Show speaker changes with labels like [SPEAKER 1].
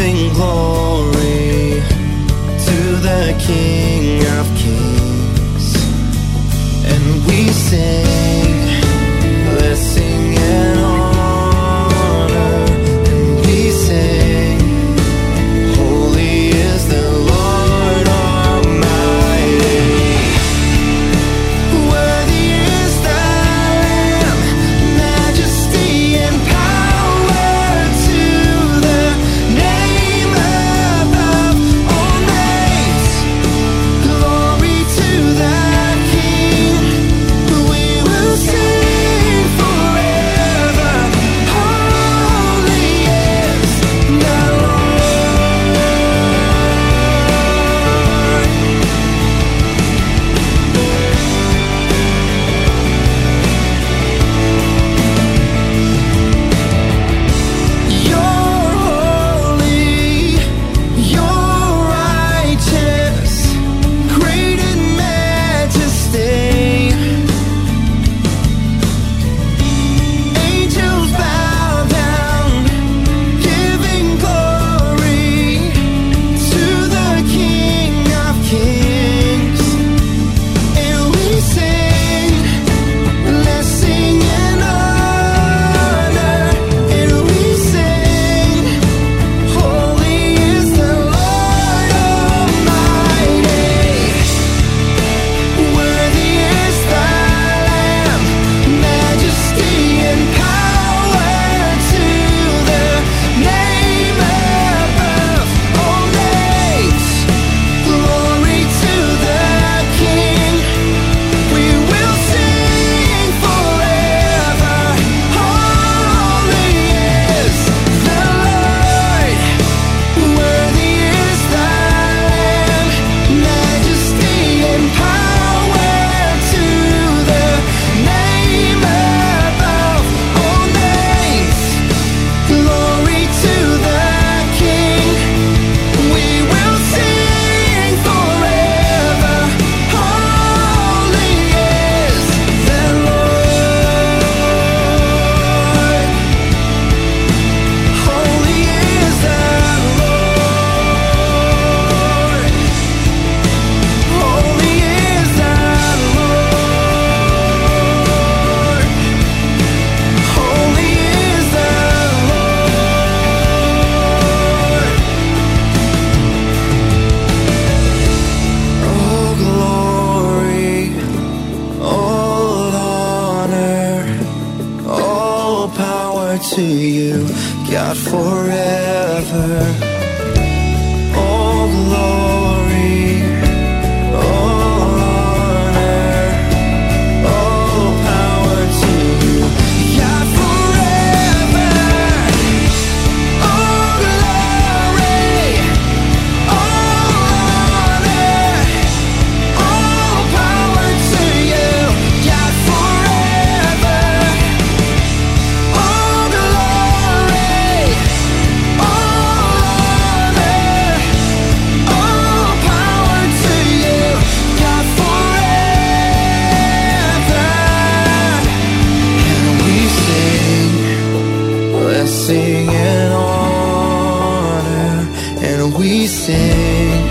[SPEAKER 1] giving glory to the King of Kings, and we sing. to you, God, forever. we sing.